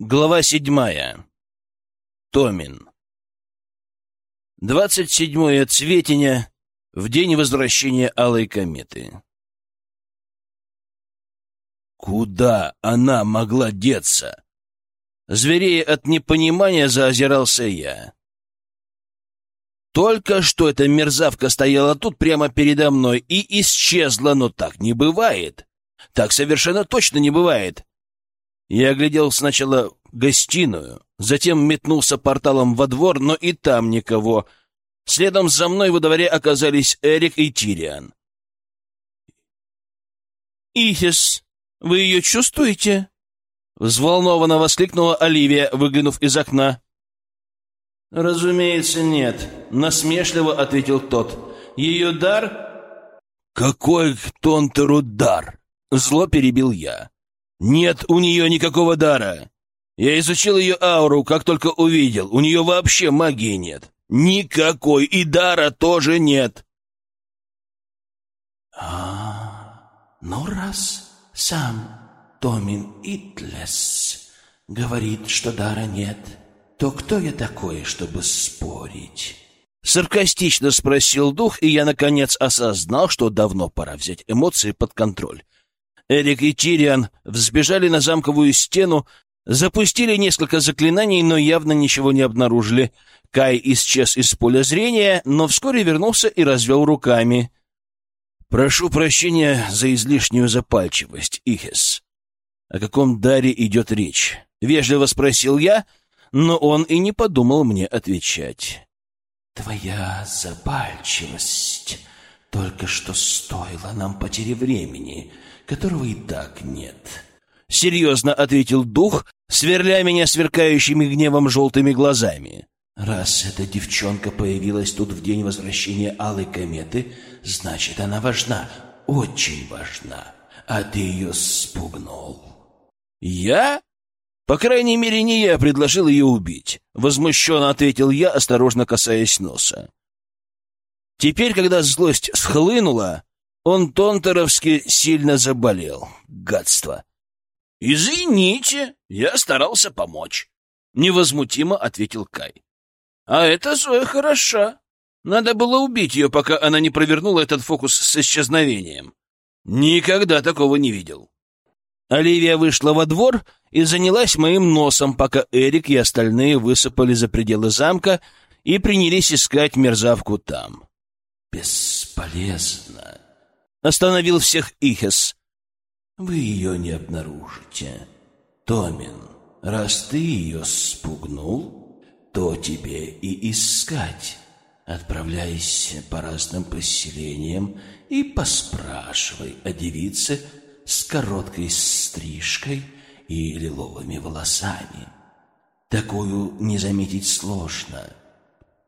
Глава седьмая. Томин. Двадцать седьмое Цветеня, в день возвращения Алой кометы. Куда она могла деться? Зверея от непонимания заозирался я. Только что эта мерзавка стояла тут прямо передо мной и исчезла, но так не бывает. Так совершенно точно не бывает. Я оглядел сначала гостиную, затем метнулся порталом во двор, но и там никого. Следом за мной во дворе оказались Эрик и Тириан. «Ихис, вы ее чувствуете?» Взволнованно воскликнула Оливия, выглянув из окна. «Разумеется, нет», — насмешливо ответил тот. «Ее дар...» «Какой Тонтеру дар?» — зло перебил я. Нет у нее никакого дара. Я изучил ее ауру, как только увидел. У нее вообще магии нет. Никакой. И дара тоже нет. А, ну раз сам Томин Итлес говорит, что дара нет, то кто я такой, чтобы спорить? Саркастично спросил дух, и я, наконец, осознал, что давно пора взять эмоции под контроль. Эрик и Тириан взбежали на замковую стену, запустили несколько заклинаний, но явно ничего не обнаружили. Кай исчез из поля зрения, но вскоре вернулся и развел руками. «Прошу прощения за излишнюю запальчивость, Ихес. О каком даре идет речь?» — вежливо спросил я, но он и не подумал мне отвечать. «Твоя запальчивость только что стоила нам потери времени», которого и так нет. Серьезно ответил дух, сверля меня сверкающими гневом желтыми глазами. Раз эта девчонка появилась тут в день возвращения Алой кометы, значит, она важна, очень важна. А ты ее спугнул. Я? По крайней мере, не я предложил ее убить. Возмущенно ответил я, осторожно касаясь носа. Теперь, когда злость схлынула, он тонтеровски сильно заболел. Гадство. «Извините, я старался помочь», — невозмутимо ответил Кай. «А это Зоя хороша. Надо было убить ее, пока она не провернула этот фокус с исчезновением. Никогда такого не видел». Оливия вышла во двор и занялась моим носом, пока Эрик и остальные высыпали за пределы замка и принялись искать мерзавку там. «Бесполезно», Остановил всех Ихес. «Вы ее не обнаружите. Томин, раз ты ее спугнул, то тебе и искать. Отправляйся по разным поселениям и поспрашивай о девице с короткой стрижкой и лиловыми волосами. Такую не заметить сложно.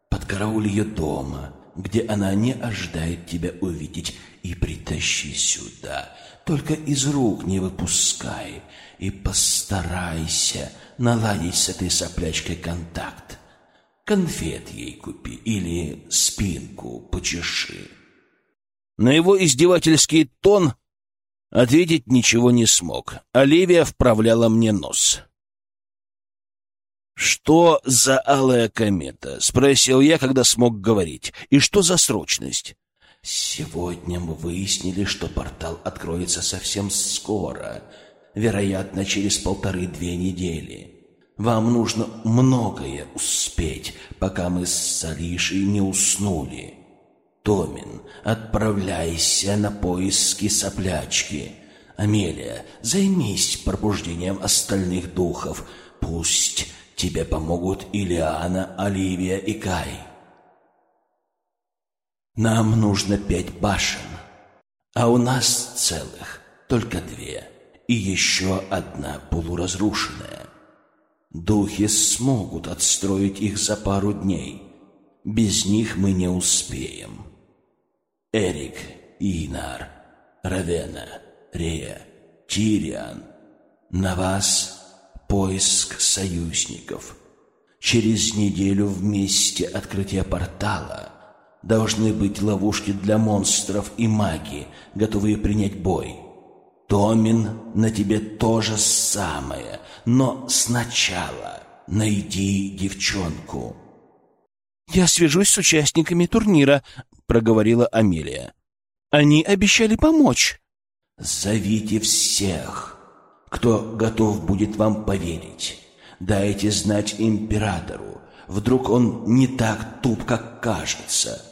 Подкарауль ее дома, где она не ожидает тебя увидеть, и притащи сюда. Только из рук не выпускай и постарайся наладить с этой соплячкой контакт. Конфет ей купи или спинку почеши. На его издевательский тон ответить ничего не смог. Оливия вправляла мне нос. «Что за алая комета?» — спросил я, когда смог говорить. «И что за срочность?» Сегодня мы выяснили, что портал откроется совсем скоро, вероятно, через полторы-две недели. Вам нужно многое успеть, пока мы с Алишей не уснули. Томин, отправляйся на поиски соплячки. Амелия, займись пробуждением остальных духов. Пусть тебе помогут Илиана, Оливия и Кай. Нам нужно пять башен, а у нас целых только две, и еще одна полуразрушенная. Духи смогут отстроить их за пару дней. Без них мы не успеем. Эрик, Инар, Равена, Рея, Тириан. На вас поиск союзников. Через неделю вместе открытия портала должны быть ловушки для монстров и маги, готовые принять бой. Томин на тебе то же самое, но сначала найди девчонку». «Я свяжусь с участниками турнира», — проговорила Амелия. «Они обещали помочь». «Зовите всех, кто готов будет вам поверить. Дайте знать императору. Вдруг он не так туп, как кажется.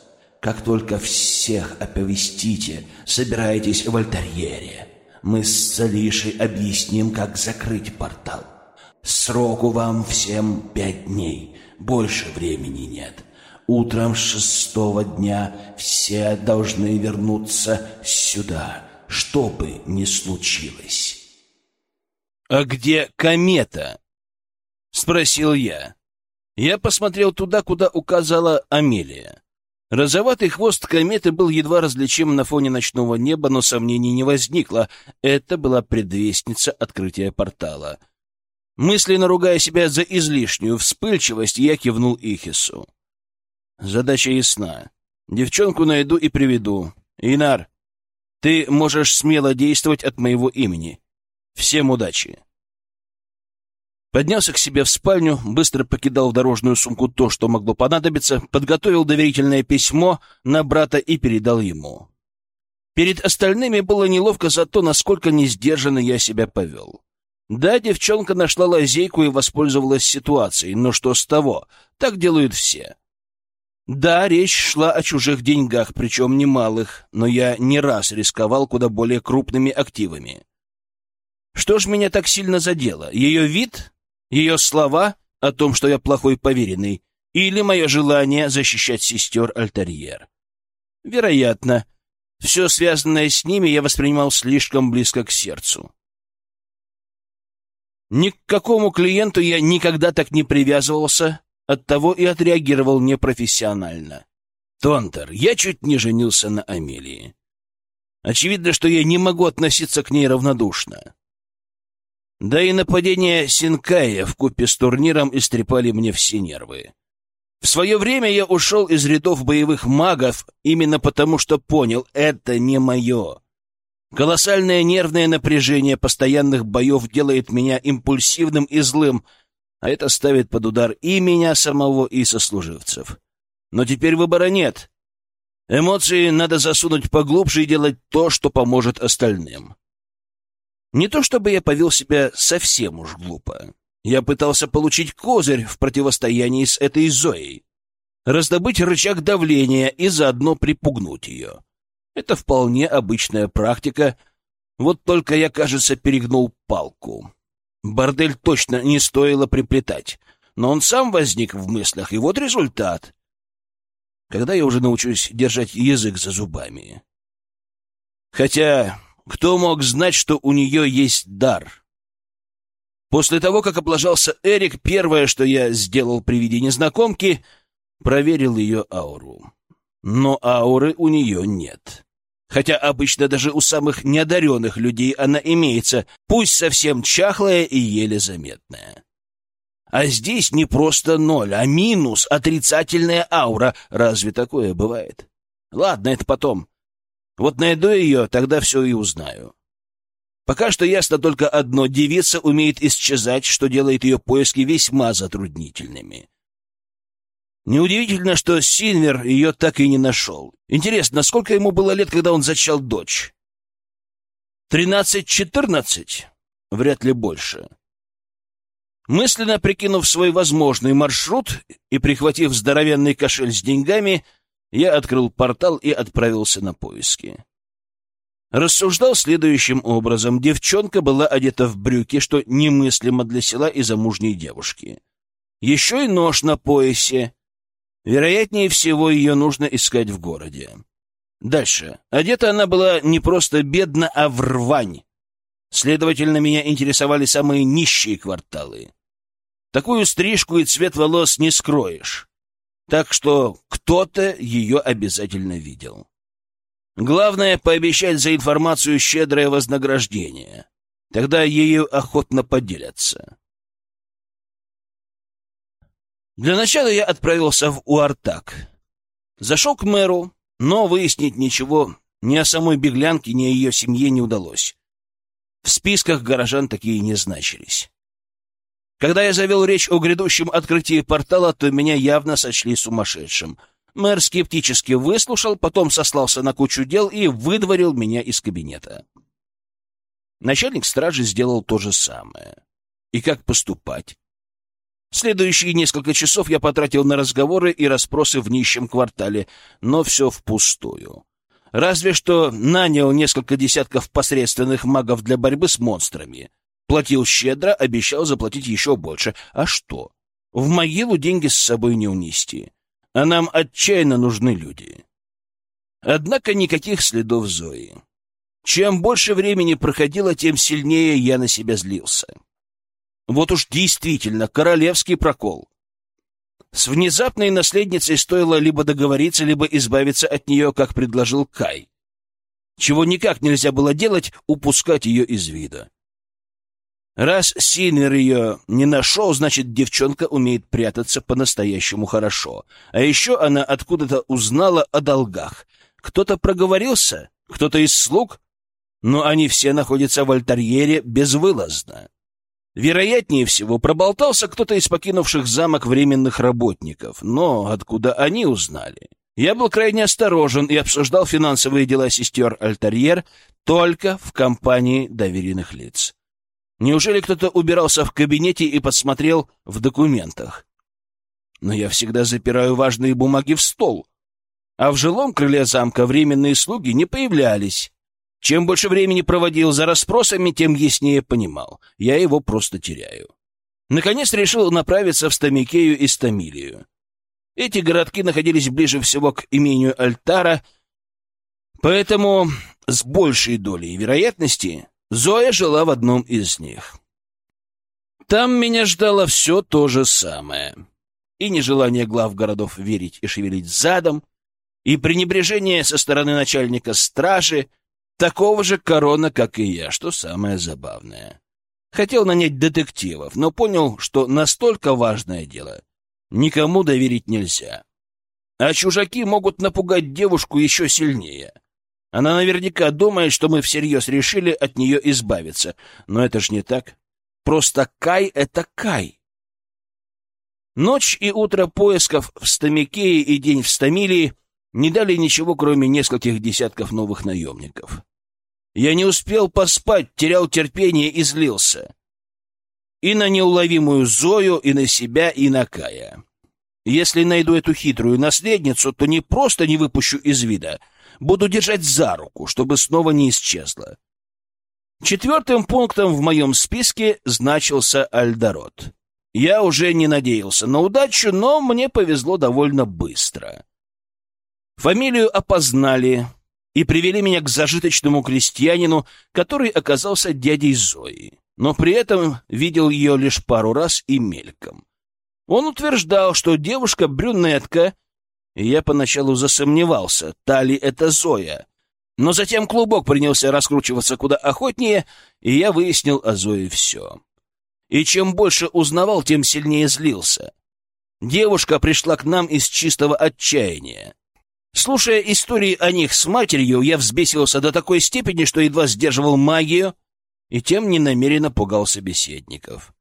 Как только всех оповестите, собирайтесь в альтерьере. Мы с Салишей объясним, как закрыть портал. Сроку вам всем пять дней. Больше времени нет. Утром шестого дня все должны вернуться сюда, что бы ни случилось. «А где комета?» — спросил я. Я посмотрел туда, куда указала Амелия. Розоватый хвост кометы был едва различим на фоне ночного неба, но сомнений не возникло. Это была предвестница открытия портала. Мысленно ругая себя за излишнюю вспыльчивость, я кивнул Ихису. Задача ясна. Девчонку найду и приведу. Инар, ты можешь смело действовать от моего имени. Всем удачи. Поднялся к себе в спальню, быстро покидал в дорожную сумку то, что могло понадобиться, подготовил доверительное письмо на брата и передал ему. Перед остальными было неловко за то, насколько несдержанно я себя повел. Да, девчонка нашла лазейку и воспользовалась ситуацией, но что с того? Так делают все. Да, речь шла о чужих деньгах, причем немалых, но я не раз рисковал куда более крупными активами. Что ж меня так сильно задело? Ее вид ее слова о том, что я плохой поверенный, или мое желание защищать сестер Альтерьер. Вероятно, все связанное с ними я воспринимал слишком близко к сердцу. Ни к какому клиенту я никогда так не привязывался, оттого и отреагировал непрофессионально. Тонтер, я чуть не женился на Амелии. Очевидно, что я не могу относиться к ней равнодушно. Да и нападение Синкая купе с турниром истрепали мне все нервы. В свое время я ушел из рядов боевых магов именно потому, что понял, это не мое. Колоссальное нервное напряжение постоянных боев делает меня импульсивным и злым, а это ставит под удар и меня самого, и сослуживцев. Но теперь выбора нет. Эмоции надо засунуть поглубже и делать то, что поможет остальным. Не то чтобы я повел себя совсем уж глупо. Я пытался получить козырь в противостоянии с этой Зоей, раздобыть рычаг давления и заодно припугнуть ее. Это вполне обычная практика, вот только я, кажется, перегнул палку. Бордель точно не стоило приплетать, но он сам возник в мыслях, и вот результат. Когда я уже научусь держать язык за зубами? Хотя кто мог знать, что у нее есть дар? После того, как облажался Эрик, первое, что я сделал при виде незнакомки, проверил ее ауру. Но ауры у нее нет. Хотя обычно даже у самых неодаренных людей она имеется, пусть совсем чахлая и еле заметная. А здесь не просто ноль, а минус, отрицательная аура. Разве такое бывает? Ладно, это потом. Вот найду ее, тогда все и узнаю. Пока что ясно только одно — девица умеет исчезать, что делает ее поиски весьма затруднительными. Неудивительно, что Сильвер ее так и не нашел. Интересно, сколько ему было лет, когда он зачал дочь? Тринадцать-четырнадцать? Вряд ли больше. Мысленно прикинув свой возможный маршрут и прихватив здоровенный кошель с деньгами, я открыл портал и отправился на поиски. Рассуждал следующим образом. Девчонка была одета в брюки, что немыслимо для села и замужней девушки. Еще и нож на поясе. Вероятнее всего, ее нужно искать в городе. Дальше. Одета она была не просто бедно, а в рвань. Следовательно, меня интересовали самые нищие кварталы. Такую стрижку и цвет волос не скроешь. Так что кто-то ее обязательно видел. Главное — пообещать за информацию щедрое вознаграждение. Тогда ею охотно поделятся. Для начала я отправился в Уартак. Зашел к мэру, но выяснить ничего ни о самой беглянке, ни о ее семье не удалось. В списках горожан такие не значились. Когда я завел речь о грядущем открытии портала, то меня явно сочли сумасшедшим. Мэр скептически выслушал, потом сослался на кучу дел и выдворил меня из кабинета. Начальник стражи сделал то же самое. И как поступать? Следующие несколько часов я потратил на разговоры и расспросы в нищем квартале, но все впустую. Разве что нанял несколько десятков посредственных магов для борьбы с монстрами — Платил щедро, обещал заплатить еще больше. А что? В могилу деньги с собой не унести. А нам отчаянно нужны люди. Однако никаких следов Зои. Чем больше времени проходило, тем сильнее я на себя злился. Вот уж действительно королевский прокол. С внезапной наследницей стоило либо договориться, либо избавиться от нее, как предложил Кай. Чего никак нельзя было делать, упускать ее из вида. Раз Синвер ее не нашел, значит, девчонка умеет прятаться по-настоящему хорошо. А еще она откуда-то узнала о долгах. Кто-то проговорился? Кто-то из слуг? Но они все находятся в альтерьере безвылазно. Вероятнее всего, проболтался кто-то из покинувших замок временных работников. Но откуда они узнали? Я был крайне осторожен и обсуждал финансовые дела сестер Альтерьер только в компании доверенных лиц. Неужели кто-то убирался в кабинете и подсмотрел в документах? Но я всегда запираю важные бумаги в стол. А в жилом крыле замка временные слуги не появлялись. Чем больше времени проводил за расспросами, тем яснее понимал. Я его просто теряю. Наконец решил направиться в Стамикею и Стамилию. Эти городки находились ближе всего к имению Альтара, поэтому с большей долей вероятности Зоя жила в одном из них. Там меня ждало все то же самое. И нежелание глав городов верить и шевелить задом, и пренебрежение со стороны начальника стражи, такого же корона, как и я, что самое забавное. Хотел нанять детективов, но понял, что настолько важное дело никому доверить нельзя. А чужаки могут напугать девушку еще сильнее — она наверняка думает, что мы всерьез решили от нее избавиться. Но это ж не так. Просто Кай — это Кай. Ночь и утро поисков в Стамикее и день в Стамилии не дали ничего, кроме нескольких десятков новых наемников. Я не успел поспать, терял терпение и злился. И на неуловимую Зою, и на себя, и на Кая. Если найду эту хитрую наследницу, то не просто не выпущу из вида — буду держать за руку, чтобы снова не исчезла. Четвертым пунктом в моем списке значился Альдород. Я уже не надеялся на удачу, но мне повезло довольно быстро. Фамилию опознали и привели меня к зажиточному крестьянину, который оказался дядей Зои, но при этом видел ее лишь пару раз и мельком. Он утверждал, что девушка-брюнетка и я поначалу засомневался, та ли это Зоя. Но затем клубок принялся раскручиваться куда охотнее, и я выяснил о Зое все. И чем больше узнавал, тем сильнее злился. Девушка пришла к нам из чистого отчаяния. Слушая истории о них с матерью, я взбесился до такой степени, что едва сдерживал магию, и тем ненамеренно пугал собеседников.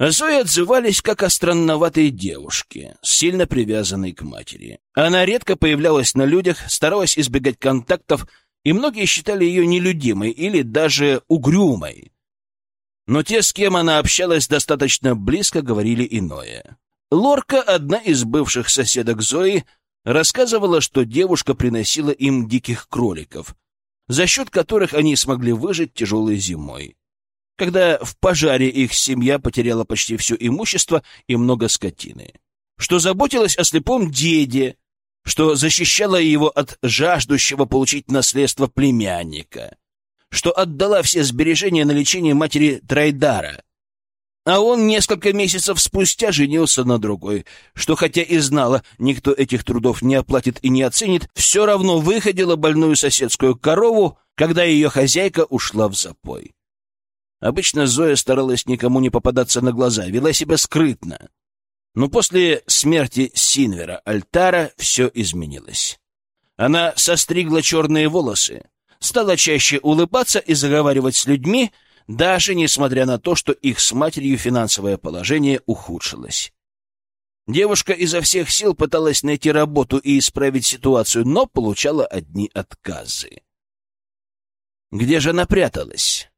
О Зое отзывались как о странноватой девушке, сильно привязанной к матери. Она редко появлялась на людях, старалась избегать контактов, и многие считали ее нелюдимой или даже угрюмой. Но те, с кем она общалась достаточно близко, говорили иное. Лорка, одна из бывших соседок Зои, рассказывала, что девушка приносила им диких кроликов, за счет которых они смогли выжить тяжелой зимой когда в пожаре их семья потеряла почти все имущество и много скотины, что заботилась о слепом деде, что защищала его от жаждущего получить наследство племянника, что отдала все сбережения на лечение матери Трайдара, а он несколько месяцев спустя женился на другой, что хотя и знала, никто этих трудов не оплатит и не оценит, все равно выходила больную соседскую корову, когда ее хозяйка ушла в запой. Обычно Зоя старалась никому не попадаться на глаза, вела себя скрытно. Но после смерти Синвера Альтара все изменилось. Она состригла черные волосы, стала чаще улыбаться и заговаривать с людьми, даже несмотря на то, что их с матерью финансовое положение ухудшилось. Девушка изо всех сил пыталась найти работу и исправить ситуацию, но получала одни отказы. Где же она пряталась?